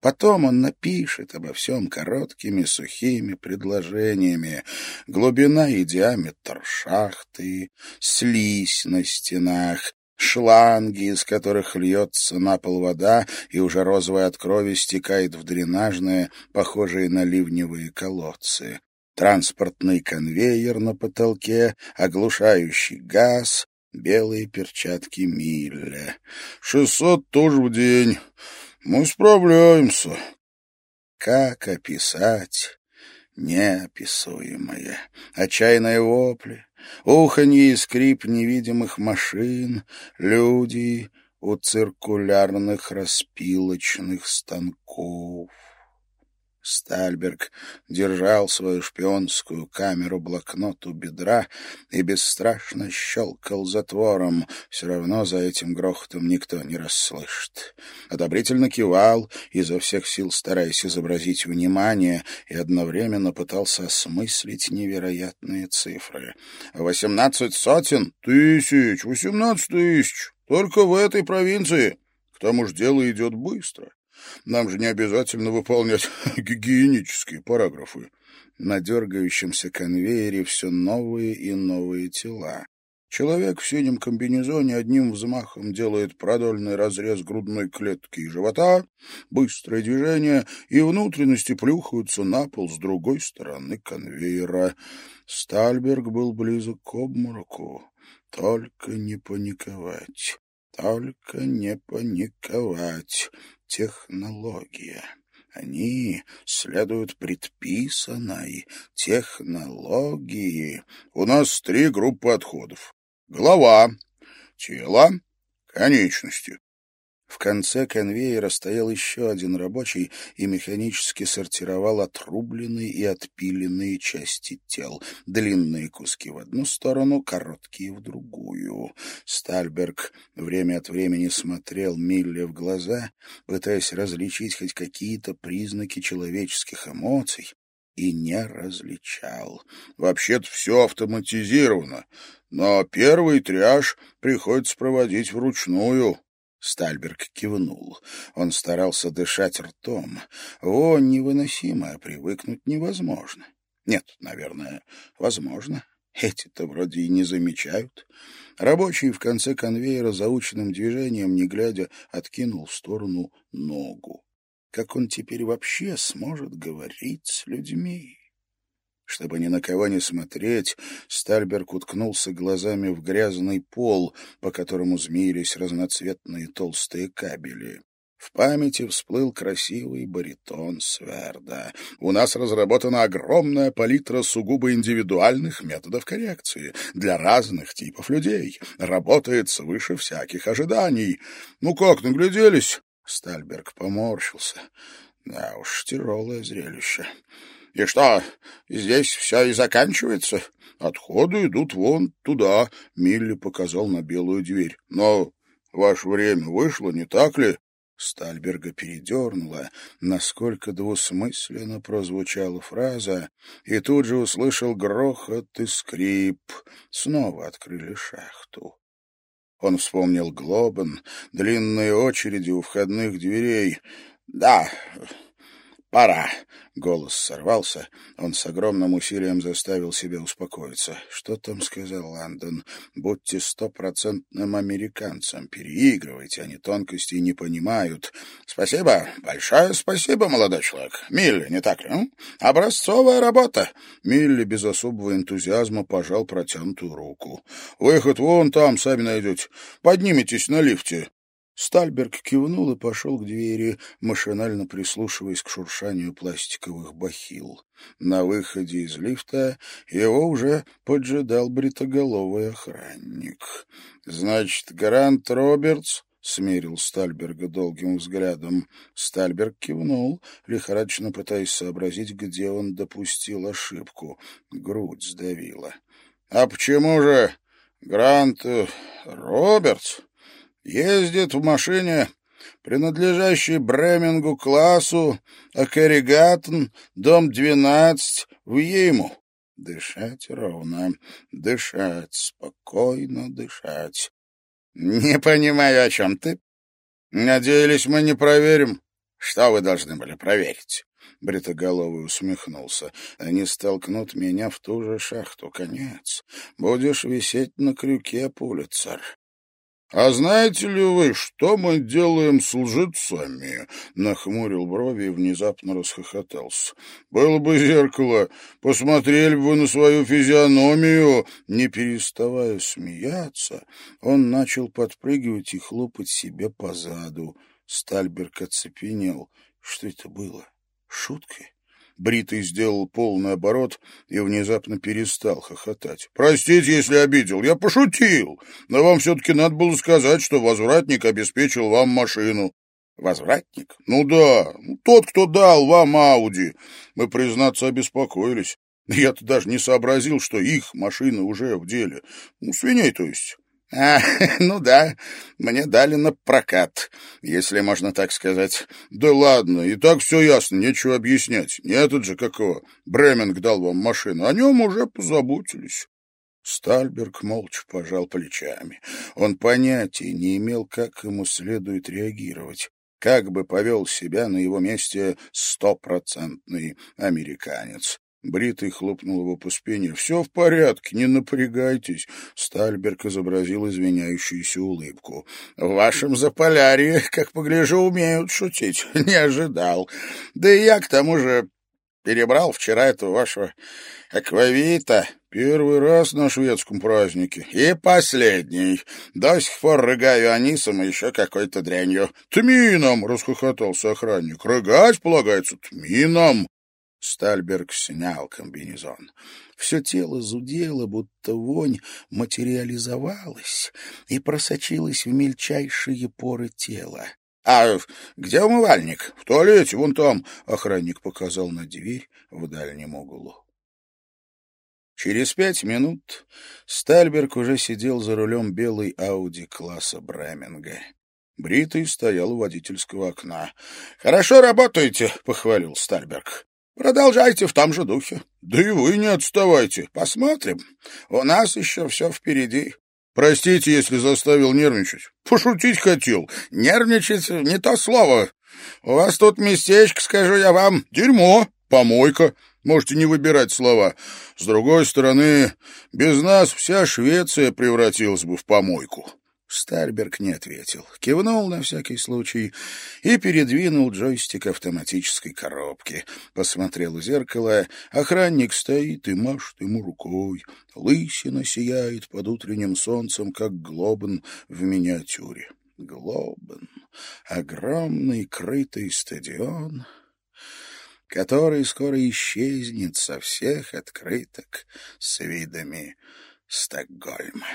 Потом он напишет обо всем короткими сухими предложениями. Глубина и диаметр шахты, слизь на стенах, шланги, из которых льется на пол вода, и уже розовая от крови стекает в дренажные, похожие на ливневые колодцы. Транспортный конвейер на потолке, оглушающий газ, белые перчатки Милля. «Шестьсот тоже в день. Мы справляемся». Как описать неописуемое? Отчаянные вопли, уханье и скрип невидимых машин, люди у циркулярных распилочных станков. Стальберг держал свою шпионскую камеру-блокнот у бедра и бесстрашно щелкал затвором. Все равно за этим грохотом никто не расслышит. Одобрительно кивал, изо всех сил стараясь изобразить внимание, и одновременно пытался осмыслить невероятные цифры. «Восемнадцать сотен? Тысяч! Восемнадцать тысяч! Только в этой провинции!» К тому же дело идет быстро. Нам же не обязательно выполнять гигиенические параграфы. На дергающемся конвейере все новые и новые тела. Человек в синем комбинезоне одним взмахом делает продольный разрез грудной клетки и живота, быстрое движение, и внутренности плюхаются на пол с другой стороны конвейера. Стальберг был близок к обмороку. Только не паниковать, только не паниковать технология. Они следуют предписанной технологии. У нас три группы отходов. Голова, тело, конечности. В конце конвейера стоял еще один рабочий и механически сортировал отрубленные и отпиленные части тел. Длинные куски в одну сторону, короткие в другую. Стальберг время от времени смотрел Милле в глаза, пытаясь различить хоть какие-то признаки человеческих эмоций, и не различал. Вообще-то все автоматизировано, но первый тряж приходится проводить вручную. Стальберг кивнул. Он старался дышать ртом. Вонь невыносимая, привыкнуть невозможно. Нет, наверное, возможно. Эти-то вроде и не замечают. Рабочий в конце конвейера заученным движением, не глядя, откинул в сторону ногу. Как он теперь вообще сможет говорить с людьми? Чтобы ни на кого не смотреть, Стальберг уткнулся глазами в грязный пол, по которому змеились разноцветные толстые кабели. В памяти всплыл красивый баритон Сверда. «У нас разработана огромная палитра сугубо индивидуальных методов коррекции для разных типов людей. Работает свыше всяких ожиданий. Ну как, нагляделись?» Стальберг поморщился. «Да уж, тяжелое зрелище». И что, здесь все и заканчивается? Отходы идут вон туда, — Милли показал на белую дверь. Но ваше время вышло, не так ли? Стальберга передернула, насколько двусмысленно прозвучала фраза, и тут же услышал грохот и скрип. Снова открыли шахту. Он вспомнил Глобен, длинные очереди у входных дверей. «Да, пора!» Голос сорвался. Он с огромным усилием заставил себя успокоиться. «Что там сказал Ландон? Будьте стопроцентным американцем. Переигрывайте, они тонкости не понимают. Спасибо, большое спасибо, молодой человек. Милли, не так ли? Образцовая работа!» Милли без особого энтузиазма пожал протянутую руку. «Выход вон там, сами найдете. Поднимитесь на лифте». Стальберг кивнул и пошел к двери, машинально прислушиваясь к шуршанию пластиковых бахил. На выходе из лифта его уже поджидал бритоголовый охранник. — Значит, Грант Робертс? — смерил Стальберга долгим взглядом. Стальберг кивнул, лихорадочно пытаясь сообразить, где он допустил ошибку. Грудь сдавила. — А почему же Грант э, Робертс? Ездит в машине, принадлежащей Бремингу классу, Акерригаттон, дом 12, в Ейму. Дышать ровно, дышать, спокойно дышать. Не понимаю, о чем ты. Надеялись, мы не проверим. Что вы должны были проверить? Бритоголовый усмехнулся. Они столкнут меня в ту же шахту. Конец. Будешь висеть на крюке, Пулицер. «А знаете ли вы, что мы делаем с лжецами?» Нахмурил брови и внезапно расхохотался. «Было бы зеркало, посмотрели бы на свою физиономию!» Не переставая смеяться, он начал подпрыгивать и хлопать себе по заду. Стальберг оцепенел. Что это было? Шуткой? Бритый сделал полный оборот и внезапно перестал хохотать. «Простите, если обидел. Я пошутил. Но вам все-таки надо было сказать, что возвратник обеспечил вам машину». «Возвратник?» «Ну да. Тот, кто дал вам Ауди. Мы, признаться, обеспокоились. Я-то даже не сообразил, что их машина уже в деле. Ну, свиней, то есть». А, ну да, мне дали на прокат, если можно так сказать. Да ладно, и так все ясно, нечего объяснять. Не этот же какого. Бременг дал вам машину, о нем уже позаботились. Стальберг молча пожал плечами. Он понятия не имел, как ему следует реагировать. Как бы повел себя на его месте стопроцентный американец. Бритый хлопнул его по спине. «Все в порядке, не напрягайтесь». Стальберг изобразил извиняющуюся улыбку. «В вашем Заполярье, как погляжу, умеют шутить. Не ожидал. Да и я, к тому же, перебрал вчера этого вашего аквавита. Первый раз на шведском празднике. И последний. До сих пор рыгаю анисом и еще какой-то дрянью. «Тмином!» — расхохотался охранник. «Рыгать полагается тмином!» Стальберг снял комбинезон. Все тело зудело, будто вонь материализовалась и просочилась в мельчайшие поры тела. — А где умывальник? — В туалете, вон там, — охранник показал на дверь в дальнем углу. Через пять минут Стальберг уже сидел за рулем белой Ауди класса Бреминга. Бритый стоял у водительского окна. — Хорошо работаете, — похвалил Стальберг. Продолжайте в том же духе. Да и вы не отставайте. Посмотрим. У нас еще все впереди. Простите, если заставил нервничать. Пошутить хотел. Нервничать — не то слово. У вас тут местечко, скажу я вам. Дерьмо, помойка. Можете не выбирать слова. С другой стороны, без нас вся Швеция превратилась бы в помойку. Стальберг не ответил, кивнул на всякий случай и передвинул джойстик автоматической коробки. Посмотрел в зеркало, охранник стоит и машет ему рукой. Лысина сияет под утренним солнцем, как глобен в миниатюре. Глобен — огромный крытый стадион, который скоро исчезнет со всех открыток с видами Стокгольма.